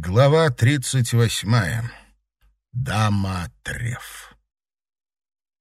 Глава тридцать восьмая. Дама Треф.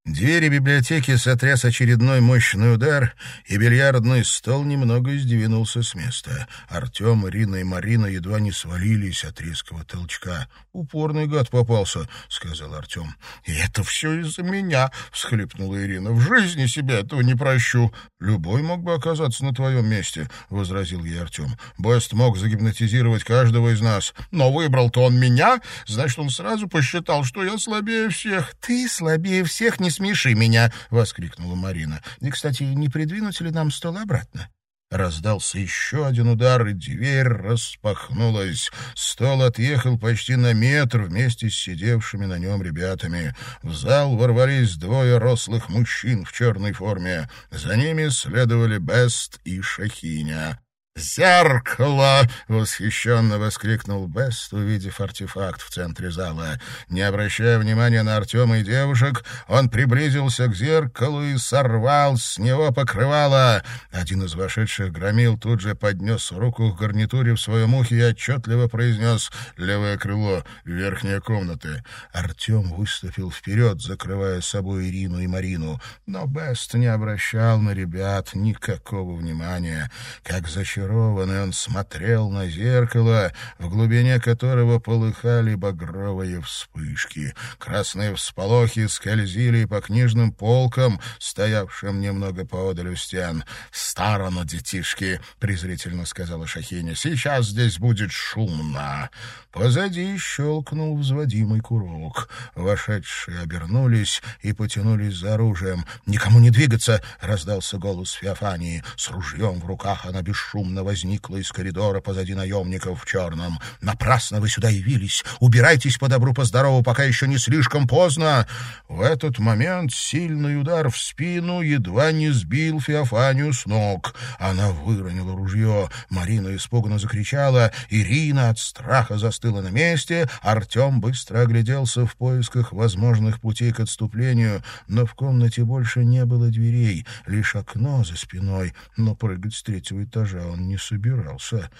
Двери библиотеки сотряс очередной мощный удар, и бильярдный стол немного сдвинулся с места. Артем, Ирина и Марина едва не свалились от резкого толчка. «Упорный гад попался», — сказал Артем. «И это все из-за меня», — всхлипнула Ирина. «В жизни себя этого не прощу». «Любой мог бы оказаться на твоем месте», — возразил ей Артем. «Бест мог загипнотизировать каждого из нас. Но выбрал-то он меня, значит, он сразу посчитал, что я слабее всех». «Ты слабее всех не смеши меня!» — воскликнула Марина. «И, кстати, не придвинуть ли нам стол обратно?» Раздался еще один удар, и дверь распахнулась. Стол отъехал почти на метр вместе с сидевшими на нем ребятами. В зал ворвались двое рослых мужчин в черной форме. За ними следовали Бест и Шахиня. «Зеркало!» — восхищенно воскликнул Бест, увидев артефакт в центре зала. Не обращая внимания на Артема и девушек, он приблизился к зеркалу и сорвал с него покрывало. Один из вошедших громил тут же поднес руку к гарнитуре в своем ухе и отчетливо произнес «Левое крыло, верхняя комната». Артем выступил вперед, закрывая собой Ирину и Марину, но Бест не обращал на ребят никакого внимания. Как зачем зачарованный, он смотрел на зеркало, в глубине которого полыхали багровые вспышки. Красные всполохи скользили по книжным полкам, стоявшим немного поодаль у стен. «Сторону, детишки!» — презрительно сказала Шахиня. «Сейчас здесь будет шумно!» Позади щелкнул взводимый курок. Вошедшие обернулись и потянулись за оружием. «Никому не двигаться!» — раздался голос Феофании. С ружьем в руках она бесшумно бесшумно возникла из коридора позади наемников в черном. «Напрасно вы сюда явились! Убирайтесь по добру, по здорову, пока еще не слишком поздно!» В этот момент сильный удар в спину едва не сбил Феофанию с ног. Она выронила ружье. Марина испуганно закричала. Ирина от страха застыла на месте. Артем быстро огляделся в поисках возможных путей к отступлению, но в комнате больше не было дверей, лишь окно за спиной, но прыгать с третьего этажа он не собирался.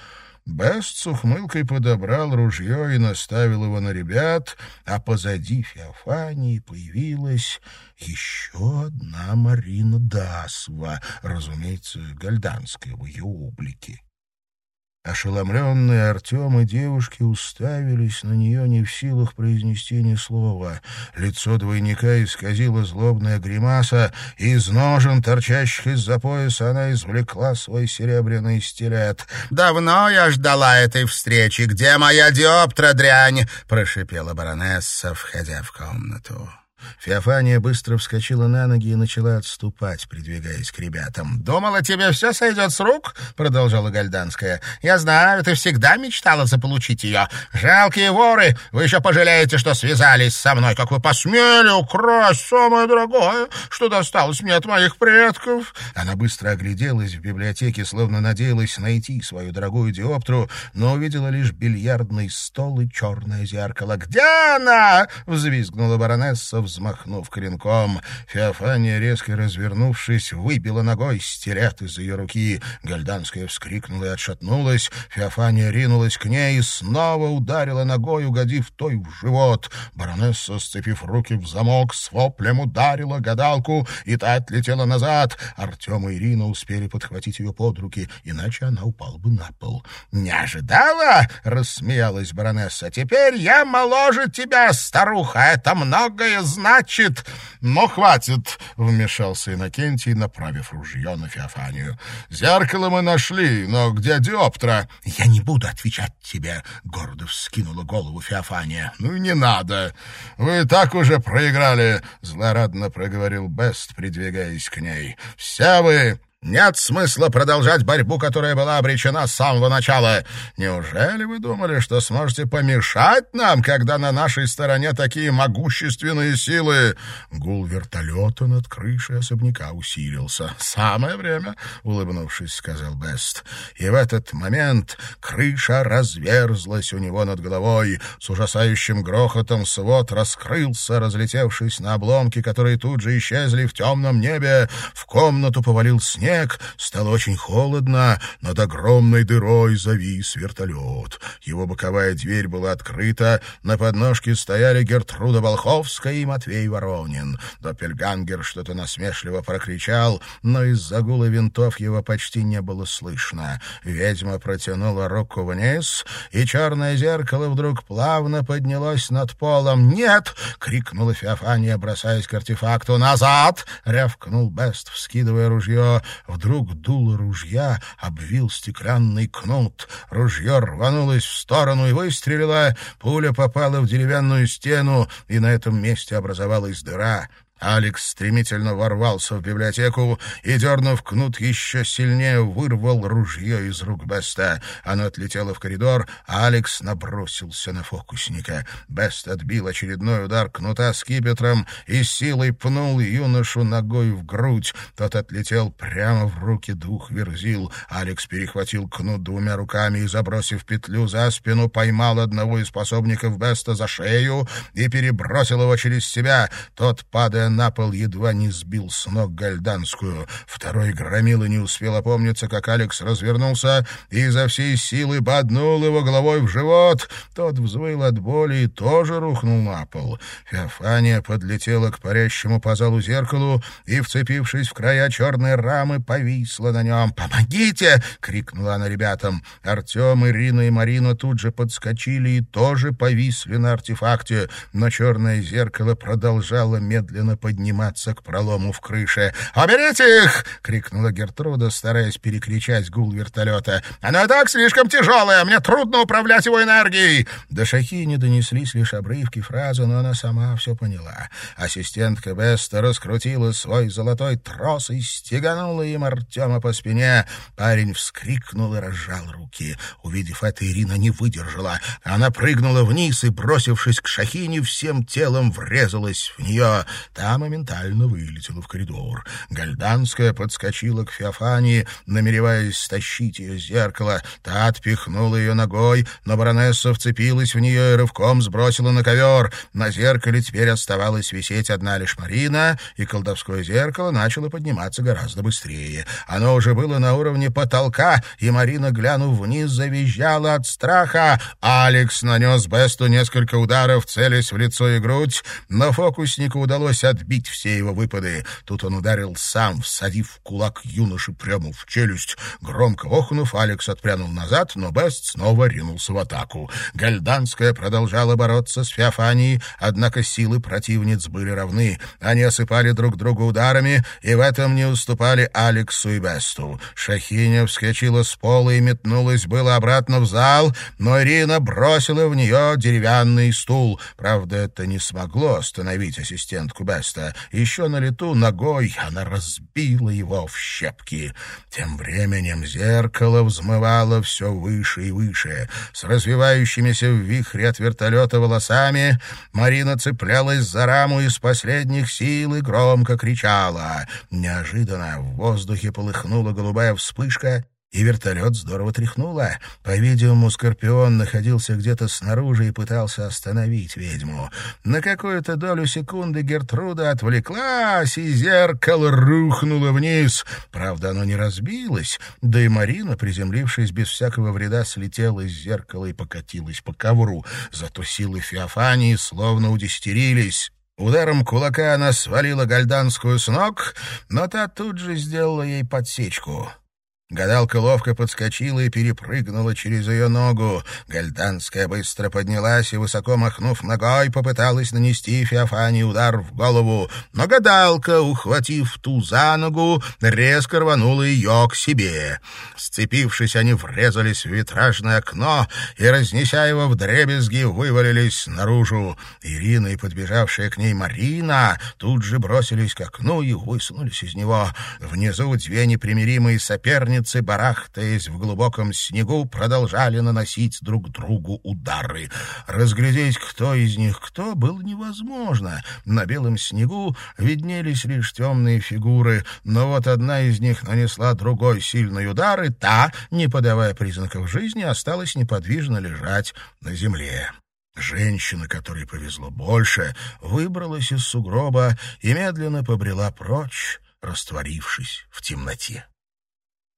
Бест с ухмылкой подобрал ружье и наставил его на ребят, а позади Феофании появилась еще одна Марина Дасва, разумеется, гальданская в ее облике. Ошеломленные Артем и девушки уставились на нее не в силах произнести ни слова. Лицо двойника исказило злобная гримаса, и из ножен, торчащих из-за пояса, она извлекла свой серебряный стилет. «Давно я ждала этой встречи. Где моя диоптра, дрянь?» — прошипела баронесса, входя в комнату. Феофания быстро вскочила на ноги и начала отступать, придвигаясь к ребятам. «Думала, тебе все сойдет с рук?» — продолжала Гальданская. «Я знаю, ты всегда мечтала заполучить ее. Жалкие воры! Вы еще пожалеете, что связались со мной, как вы посмели украсть самое дорогое, что досталось мне от моих предков!» Она быстро огляделась в библиотеке, словно надеялась найти свою дорогую диоптру, но увидела лишь бильярдный стол и черное зеркало. «Где она?» — взвизгнула баронесса, взмахнув клинком. Феофания, резко развернувшись, выбила ногой стилет из ее руки. Гальданская вскрикнула и отшатнулась. Феофания ринулась к ней и снова ударила ногой, угодив той в живот. Баронесса, сцепив руки в замок, с воплем ударила гадалку, и та отлетела назад. Артем и Ирина успели подхватить ее под руки, иначе она упала бы на пол. «Не ожидала?» — рассмеялась баронесса. «Теперь я моложе тебя, старуха, это многое. Но хватит, — вмешался Иннокентий, направив ружье на Феофанию. Зеркало мы нашли, но где диоптра? Я не буду отвечать тебе, — гордо вскинула голову Феофания. Ну, не надо. Вы так уже проиграли, — злорадно проговорил Бест, придвигаясь к ней. Все вы нет смысла продолжать борьбу, которая была обречена с самого начала. Неужели вы думали, что сможете помешать нам, когда на нашей стороне такие могущественные силы?» Гул вертолета над крышей особняка усилился. «Самое время», — улыбнувшись, сказал Бест. И в этот момент крыша разверзлась у него над головой. С ужасающим грохотом свод раскрылся, разлетевшись на обломки, которые тут же исчезли в темном небе. В комнату повалил снег, снег, стало очень холодно, над огромной дырой завис вертолет. Его боковая дверь была открыта, на подножке стояли Гертруда Волховская и Матвей Воронин. Доппельгангер что-то насмешливо прокричал, но из-за гула винтов его почти не было слышно. Ведьма протянула руку вниз, и черное зеркало вдруг плавно поднялось над полом. «Нет!» — крикнула Феофания, бросаясь к артефакту. «Назад!» — рявкнул Бест, вскидывая ружье. Вдруг дуло ружья обвил стеклянный кнут. Ружье рванулось в сторону и выстрелило. Пуля попала в деревянную стену, и на этом месте образовалась дыра. Алекс стремительно ворвался в библиотеку и, дернув кнут еще сильнее, вырвал ружье из рук Беста. Оно отлетело в коридор, а Алекс набросился на фокусника. Бест отбил очередной удар кнута с кипетром и силой пнул юношу ногой в грудь. Тот отлетел прямо в руки двух верзил. Алекс перехватил кнут двумя руками и, забросив петлю за спину, поймал одного из способников Беста за шею и перебросил его через себя. Тот, падая на пол, едва не сбил с ног гальданскую. Второй громила не успел опомниться, как Алекс развернулся и изо всей силы боднул его головой в живот. Тот взвыл от боли и тоже рухнул на пол. Феофания подлетела к парящему по залу зеркалу и, вцепившись в края черной рамы, повисла на нем. «Помогите!» — крикнула она ребятам. Артем, Ирина и Марина тут же подскочили и тоже повисли на артефакте, но черное зеркало продолжало медленно подниматься к пролому в крыше. «Уберите их!» — крикнула Гертруда, стараясь перекричать гул вертолета. «Оно так слишком тяжелое, мне трудно управлять его энергией!» До Шахи не донеслись лишь обрывки фразы, но она сама все поняла. Ассистентка Беста раскрутила свой золотой трос и стеганула им Артема по спине. Парень вскрикнул и разжал руки. Увидев это, Ирина не выдержала. Она прыгнула вниз и, бросившись к Шахине, всем телом врезалась в нее. Та та моментально вылетела в коридор. Гальданская подскочила к Феофании, намереваясь стащить ее с зеркала. Та отпихнула ее ногой, но баронесса вцепилась в нее и рывком сбросила на ковер. На зеркале теперь оставалась висеть одна лишь Марина, и колдовское зеркало начало подниматься гораздо быстрее. Оно уже было на уровне потолка, и Марина, глянув вниз, завизжала от страха. Алекс нанес Бесту несколько ударов, целясь в лицо и грудь, но фокуснику удалось от отбить все его выпады. Тут он ударил сам, всадив кулак юноши прямо в челюсть. Громко охнув, Алекс отпрянул назад, но Бест снова ринулся в атаку. Гальданская продолжала бороться с Феофанией, однако силы противниц были равны. Они осыпали друг друга ударами, и в этом не уступали Алексу и Бесту. Шахиня вскочила с пола и метнулась было обратно в зал, но Ирина бросила в нее деревянный стул. Правда, это не смогло остановить ассистентку Беста место. Еще на лету ногой она разбила его в щепки. Тем временем зеркало взмывало все выше и выше. С развивающимися в вихре от вертолета волосами Марина цеплялась за раму из последних сил и громко кричала. Неожиданно в воздухе полыхнула голубая вспышка — и вертолет здорово тряхнуло. По-видимому, Скорпион находился где-то снаружи и пытался остановить ведьму. На какую-то долю секунды Гертруда отвлеклась, и зеркало рухнуло вниз. Правда, оно не разбилось, да и Марина, приземлившись без всякого вреда, слетела из зеркала и покатилась по ковру. Зато силы Феофании словно удестерились. Ударом кулака она свалила гальданскую с ног, но та тут же сделала ей подсечку. Гадалка ловко подскочила и перепрыгнула через ее ногу. Гальданская быстро поднялась и, высоко махнув ногой, попыталась нанести Феофании удар в голову. Но гадалка, ухватив ту за ногу, резко рванула ее к себе. Сцепившись, они врезались в витражное окно и, разнеся его в дребезги, вывалились наружу. Ирина и подбежавшая к ней Марина тут же бросились к окну и высунулись из него. Внизу две непримиримые соперницы Пьяницы, барахтаясь в глубоком снегу, продолжали наносить друг другу удары. Разглядеть, кто из них кто, было невозможно. На белом снегу виднелись лишь темные фигуры, но вот одна из них нанесла другой сильный удар, и та, не подавая признаков жизни, осталась неподвижно лежать на земле. Женщина, которой повезло больше, выбралась из сугроба и медленно побрела прочь, растворившись в темноте.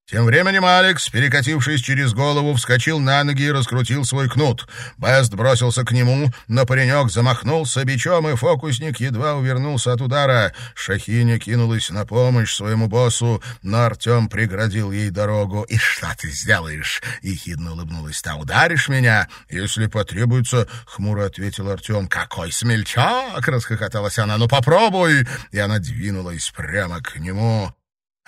Тем временем Алекс, перекатившись через голову, вскочил на ноги и раскрутил свой кнут. Бест бросился к нему, но паренек замахнулся бичом, и фокусник едва увернулся от удара. Шахиня кинулась на помощь своему боссу, но Артем преградил ей дорогу. «И что ты сделаешь?» — ехидно улыбнулась та. «Ударишь меня?» «Если потребуется», — хмуро ответил Артем. «Какой смельчак!» — расхохоталась она. «Ну попробуй!» И она двинулась прямо к нему.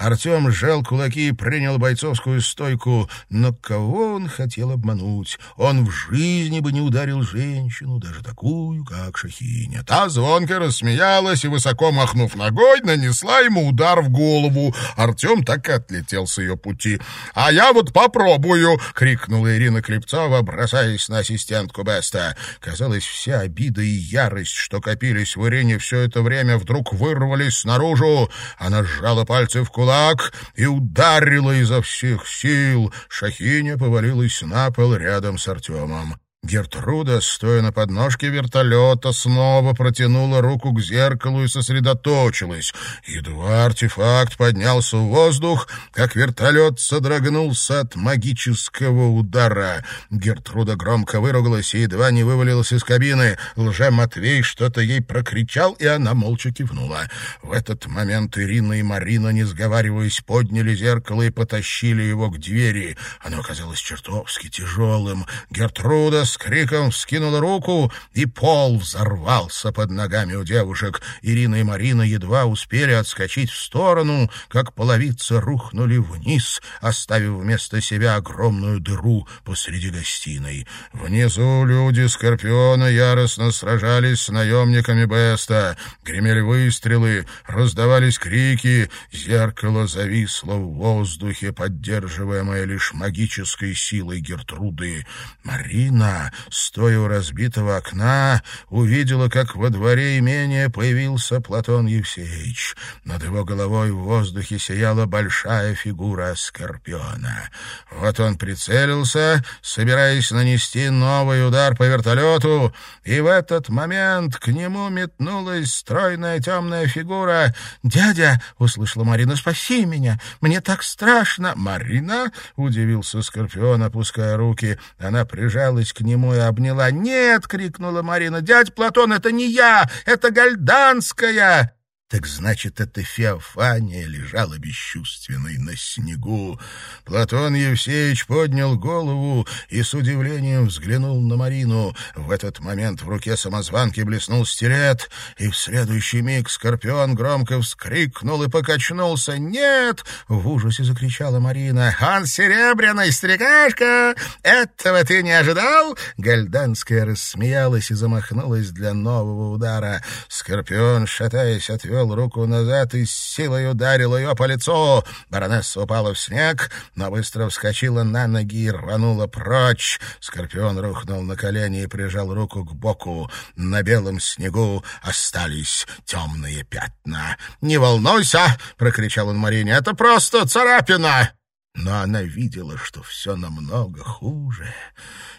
Артем сжал кулаки и принял бойцовскую стойку. Но кого он хотел обмануть? Он в жизни бы не ударил женщину, даже такую, как Шахиня. Та звонко рассмеялась и, высоко махнув ногой, нанесла ему удар в голову. Артем так и отлетел с ее пути. «А я вот попробую!» — крикнула Ирина Клепцова, бросаясь на ассистентку Беста. Казалось, вся обида и ярость, что копились в Ирине все это время, вдруг вырвались наружу. Она сжала пальцы в кулак, кулак и ударила изо всех сил. Шахиня повалилась на пол рядом с Артемом. Гертруда, стоя на подножке вертолета, снова протянула руку к зеркалу и сосредоточилась. Едва артефакт поднялся в воздух, как вертолет содрогнулся от магического удара. Гертруда громко выругалась и едва не вывалилась из кабины. Лже-Матвей что-то ей прокричал, и она молча кивнула. В этот момент Ирина и Марина, не сговариваясь, подняли зеркало и потащили его к двери. Оно оказалось чертовски тяжелым. Гертруда с криком вскинула руку, и пол взорвался под ногами у девушек. Ирина и Марина едва успели отскочить в сторону, как половицы рухнули вниз, оставив вместо себя огромную дыру посреди гостиной. Внизу люди Скорпиона яростно сражались с наемниками Беста. Гремели выстрелы, раздавались крики, зеркало зависло в воздухе, поддерживаемое лишь магической силой Гертруды. Марина стоя у разбитого окна, увидела, как во дворе имения появился Платон Евсеевич. Над его головой в воздухе сияла большая фигура Скорпиона. Вот он прицелился, собираясь нанести новый удар по вертолету, и в этот момент к нему метнулась стройная темная фигура. «Дядя!» — услышала Марина. «Спаси меня! Мне так страшно!» «Марина?» — удивился Скорпион, опуская руки. Она прижалась к нему нему и обняла. «Нет!» — крикнула Марина. «Дядь Платон, это не я! Это Гальданская!» Так значит, эта Феофания лежала бесчувственной на снегу. Платон Евсеевич поднял голову и с удивлением взглянул на Марину. В этот момент в руке самозванки блеснул стилет, и в следующий миг Скорпион громко вскрикнул и покачнулся. «Нет!» — в ужасе закричала Марина. «Он серебряный, старикашка! Этого ты не ожидал?» Гальданская рассмеялась и замахнулась для нового удара. Скорпион, шатаясь, отвел отвел руку назад и с силой ударил ее по лицу. Баронесса упала в снег, но быстро вскочила на ноги и рванула прочь. Скорпион рухнул на колени и прижал руку к боку. На белом снегу остались темные пятна. «Не волнуйся!» — прокричал он Марине. «Это просто царапина!» Но она видела, что все намного хуже.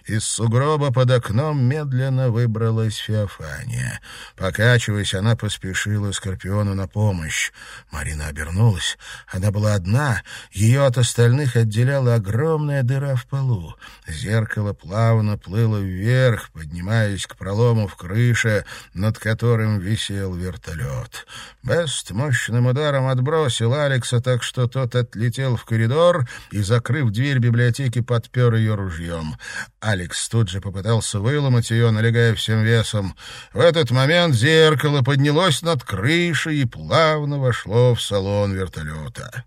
Из сугроба под окном медленно выбралась Феофания. Покачиваясь, она поспешила Скорпиону на помощь. Марина обернулась. Она была одна. Ее от остальных отделяла огромная дыра в полу. Зеркало плавно плыло вверх, поднимаясь к пролому в крыше, над которым висел вертолет. Бест мощным ударом отбросил Алекса так, что тот отлетел в коридор и, закрыв дверь библиотеки, подпер ее ружьем. Алекс тут же попытался выломать ее, налегая всем весом. В этот момент зеркало поднялось над крышей и плавно вошло в салон вертолета.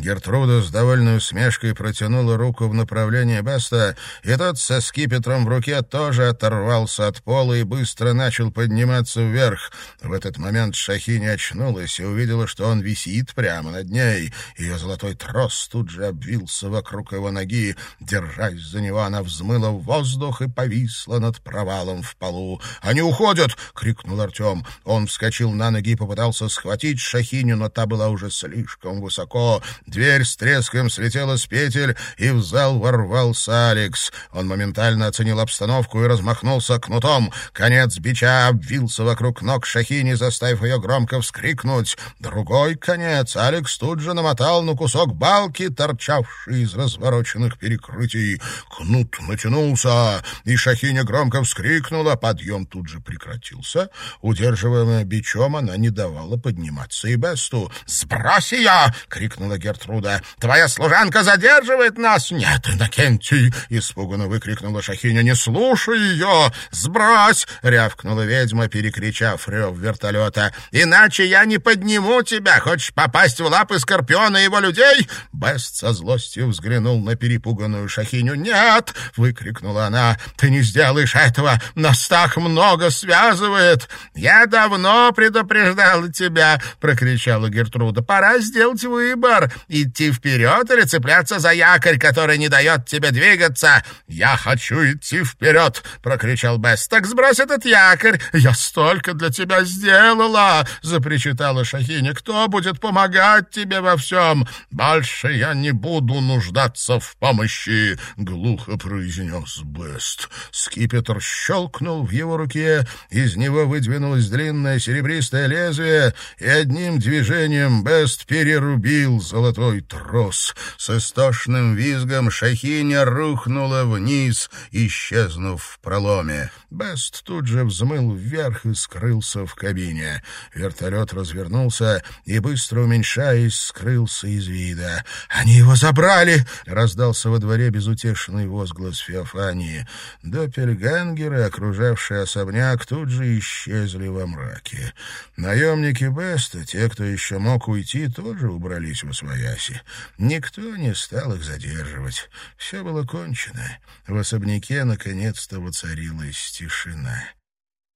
Гертруда с довольной усмешкой протянула руку в направлении Беста, и тот со скипетром в руке тоже оторвался от пола и быстро начал подниматься вверх. В этот момент Шахини очнулась и увидела, что он висит прямо над ней. Ее золотой трос тут же обвился вокруг его ноги. Держась за него, она взмыла в воздух и повисла над провалом в полу. «Они уходят!» — крикнул Артем. Он вскочил на ноги и попытался схватить Шахиню, но та была уже слишком высоко. Дверь с треском слетела с петель, и в зал ворвался Алекс. Он моментально оценил обстановку и размахнулся кнутом. Конец бича обвился вокруг ног Шахини, заставив ее громко вскрикнуть. Другой конец Алекс тут же намотал на кусок балки, торчавший из развороченных перекрытий. Кнут натянулся, и Шахиня громко вскрикнула. Подъем тут же прекратился. Удерживаемая бичом, она не давала подниматься и Бесту. «Сбрось ее!» — крикнула Гертруда. «Твоя служанка задерживает нас!» «Нет, Иннокентий!» — испуганно выкрикнула Шахиня. «Не слушай ее! Сбрось!» — рявкнула ведьма, перекричав рев вертолета. «Иначе я не подниму тебя! Хочешь попасть в лапы Скорпиона и его людей?» Бест со злостью взглянул на перепуганную Шахиню. «Нет!» — выкрикнула она. «Ты не сделаешь этого! Нас так много связывает!» «Я давно предупреждала тебя!» — прокричала Гертруда. «Пора сделать выбор! Идти вперед или цепляться за якорь, который не дает тебе двигаться!» «Я хочу идти вперед!» — прокричал Бесс. «Так сбрось этот якорь! Я столько для тебя сделала!» — запричитала Шахиня. «Кто будет помогать тебе во всем?» «Больше я не буду нуждаться в помощи!» — глухо произнес Бест. Скипетр щелкнул в его руке, из него выдвинулось длинное серебристое лезвие, и одним движением Бест перерубил золотой трос. С истошным визгом Шахиня рухнула вниз, исчезнув в проломе. Бест тут же взмыл вверх и скрылся в кабине. Вертолет развернулся и, быстро уменьшаясь, скрылся из вида. «Они его забрали!» — раздался во дворе безутешный возглас Феофании. Доппельгангеры, окружавшие особняк, тут же исчезли во мраке. Наемники Беста, те, кто еще мог уйти, тоже убрались в освояси. Никто не стал их задерживать. Все было кончено. В особняке наконец-то воцарилась тишина.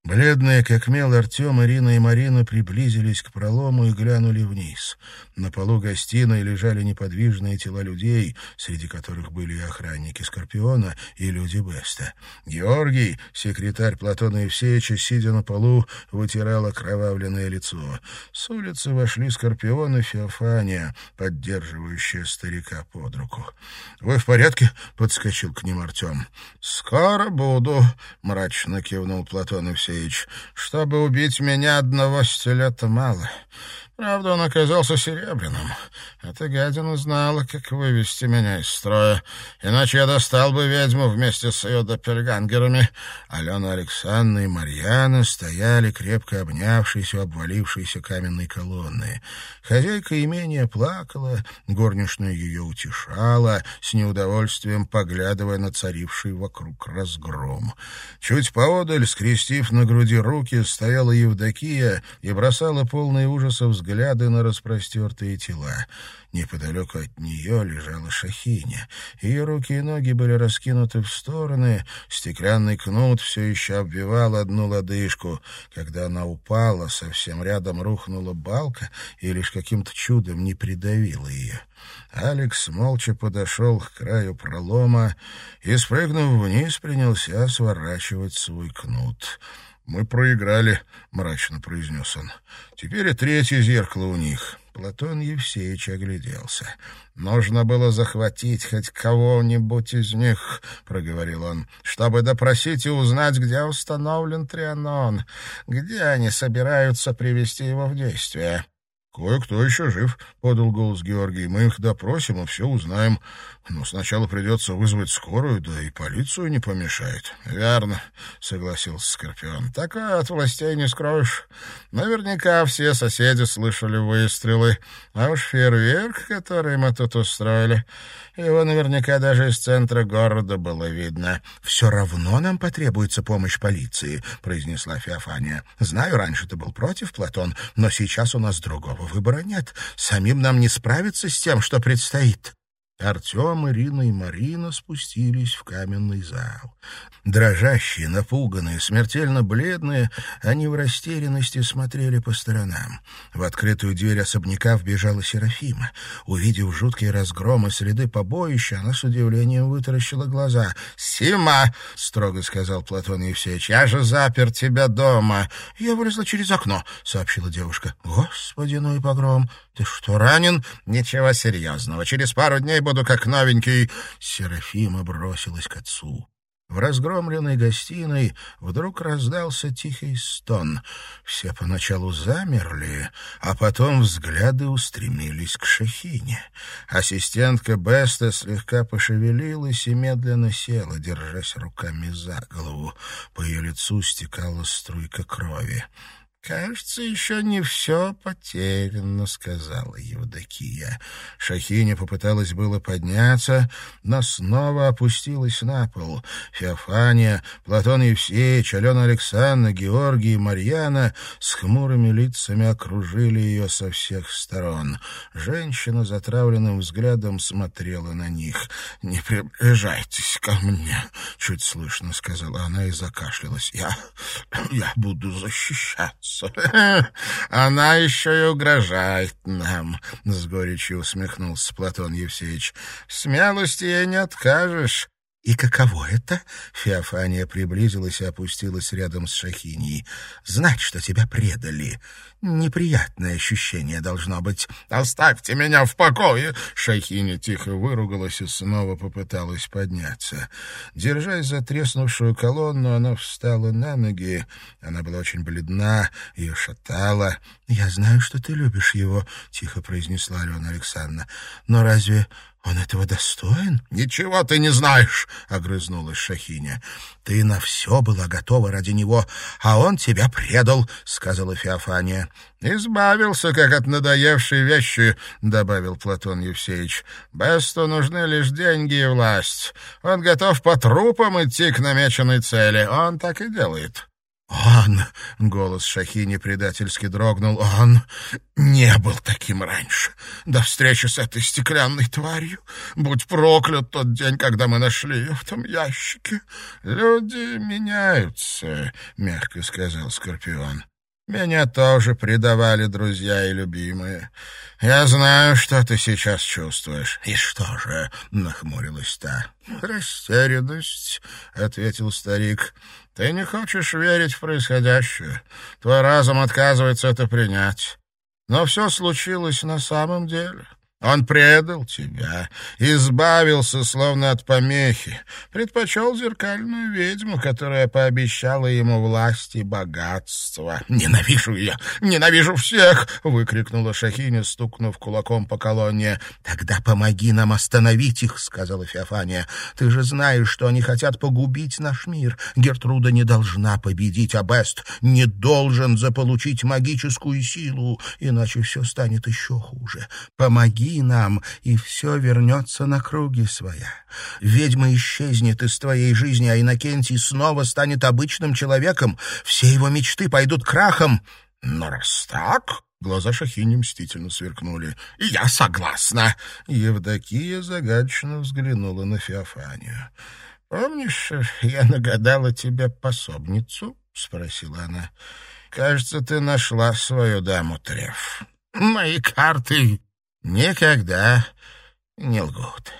Бледные, как мел, Артем, Ирина и Марина приблизились к пролому и глянули вниз. На полу гостиной лежали неподвижные тела людей, среди которых были и охранники Скорпиона, и люди Беста. Георгий, секретарь Платона Евсеевича, сидя на полу, вытирал окровавленное лицо. С улицы вошли Скорпион и Феофания, поддерживающая старика под руку. «Вы в порядке?» — подскочил к ним Артем. «Скоро буду», — мрачно кивнул Платон Евсеевич. Алексеевич. Чтобы убить меня одного стилета мало. Правда, он оказался серебряным. Эта гадина знала, как вывести меня из строя. Иначе я достал бы ведьму вместе с ее доппельгангерами. Алена Александровна и Марьяна стояли, крепко обнявшись у обвалившейся каменной колонны. Хозяйка имения плакала, горничная ее утешала, с неудовольствием поглядывая на царивший вокруг разгром. Чуть поодаль, скрестив на груди руки, стояла Евдокия и бросала полные ужасов взгляды на распростертые тела. Неподалеку от нее лежала шахиня. Ее руки и ноги были раскинуты в стороны, стеклянный кнут все еще обвивал одну лодыжку. Когда она упала, совсем рядом рухнула балка и лишь каким-то чудом не придавила ее. Алекс молча подошел к краю пролома и, спрыгнув вниз, принялся сворачивать свой кнут. «Мы проиграли», — мрачно произнес он. «Теперь и третье зеркало у них». Платон Евсеевич огляделся. «Нужно было захватить хоть кого-нибудь из них», — проговорил он, «чтобы допросить и узнать, где установлен Трианон, где они собираются привести его в действие». «Кое-кто еще жив», — подал голос Георгий. «Мы их допросим и все узнаем. Но сначала придется вызвать скорую, да и полицию не помешает». «Верно», — согласился Скорпион. «Такое от властей не скроешь. Наверняка все соседи слышали выстрелы. А уж фейерверк, который мы тут устроили, его наверняка даже из центра города было видно». «Все равно нам потребуется помощь полиции», — произнесла Феофания. «Знаю, раньше ты был против, Платон, но сейчас у нас другого выбора нет. Самим нам не справиться с тем, что предстоит. Артем, Ирина и Марина спустились в каменный зал. Дрожащие, напуганные, смертельно бледные, они в растерянности смотрели по сторонам. В открытую дверь особняка вбежала Серафима. Увидев жуткие разгромы следы побоища, она с удивлением вытаращила глаза. «Сима!» — строго сказал Платон Евсеевич. «Я же запер тебя дома!» «Я вылезла через окно», — сообщила девушка. «Господи, ну и погром! Ты что, ранен?» «Ничего серьезного. Через пару дней буду как новенький. Серафима бросилась к отцу. В разгромленной гостиной вдруг раздался тихий стон. Все поначалу замерли, а потом взгляды устремились к Шахине. Ассистентка Беста слегка пошевелилась и медленно села, держась руками за голову. По ее лицу стекала струйка крови. «Кажется, еще не все потеряно», — сказала Евдокия. Шахиня попыталась было подняться, но снова опустилась на пол. Феофания, Платон Евсеич, Алена Александровна, Георгий и Марьяна с хмурыми лицами окружили ее со всех сторон. Женщина затравленным взглядом смотрела на них. «Не приближайтесь ко мне», — чуть слышно сказала она и закашлялась. «Я... я буду защищаться» улыбнулся. Она еще и угрожает нам, — с горечью усмехнулся Платон Евсеевич. Смелости ей не откажешь. «И каково это?» — Феофания приблизилась и опустилась рядом с Шахиньей. «Знать, что тебя предали. Неприятное ощущение должно быть». «Оставьте меня в покое!» Шахиня тихо выругалась и снова попыталась подняться. Держась за треснувшую колонну, она встала на ноги. Она была очень бледна, ее шатала. «Я знаю, что ты любишь его», — тихо произнесла Алена Александровна. «Но разве «Он этого достоин?» «Ничего ты не знаешь», — огрызнулась Шахиня. «Ты на все была готова ради него, а он тебя предал», — сказала Феофания. «Избавился, как от надоевшей вещи», — добавил Платон Евсеевич. «Бесту нужны лишь деньги и власть. Он готов по трупам идти к намеченной цели. Он так и делает». «Он!» — голос Шахини предательски дрогнул. «Он не был таким раньше. До встречи с этой стеклянной тварью. Будь проклят тот день, когда мы нашли ее в том ящике. Люди меняются», — мягко сказал Скорпион. «Меня тоже предавали друзья и любимые. Я знаю, что ты сейчас чувствуешь». «И что же?» — нахмурилась та. «Растерянность», — ответил старик. Ты не хочешь верить в происходящее. Твой разум отказывается это принять. Но все случилось на самом деле. Он предал тебя, избавился словно от помехи, предпочел зеркальную ведьму, которая пообещала ему власть и богатство. «Ненавижу ее! Ненавижу всех!» — выкрикнула Шахиня, стукнув кулаком по колонне. «Тогда помоги нам остановить их», — сказала Феофания. «Ты же знаешь, что они хотят погубить наш мир. Гертруда не должна победить, а Бест не должен заполучить магическую силу, иначе все станет еще хуже. Помоги нам, и все вернется на круги своя. Ведьма исчезнет из твоей жизни, а Иннокентий снова станет обычным человеком. Все его мечты пойдут крахом. Но раз так... Глаза Шахини мстительно сверкнули. «Я согласна!» Евдокия загадочно взглянула на Феофанию. «Помнишь, я нагадала тебе пособницу?» — спросила она. «Кажется, ты нашла свою даму Треф. Мои карты никогда не лгут.